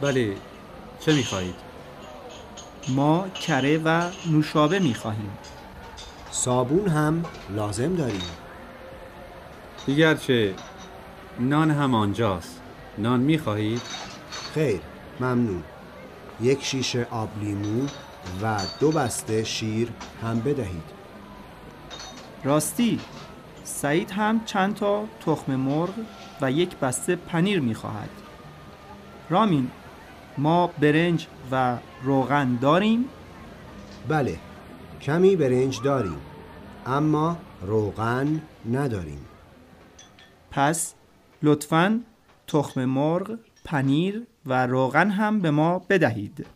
بله چه می‌خواهید؟ ما کره و نوشابه می خواهیم صابون هم لازم داریم دیگر چه؟ نان هم آنجاست نان می‌خواهید؟ خیر ممنون یک شیشه آب لیمو و دو بسته شیر هم بدهید راستی سعید هم چند تا تخم مرغ و یک بسته پنیر می خواهد رامین ما برنج و روغن داریم؟ بله کمی برنج داریم اما روغن نداریم. پس لطفاً تخم مرغ، پنیر و روغن هم به ما بدهید.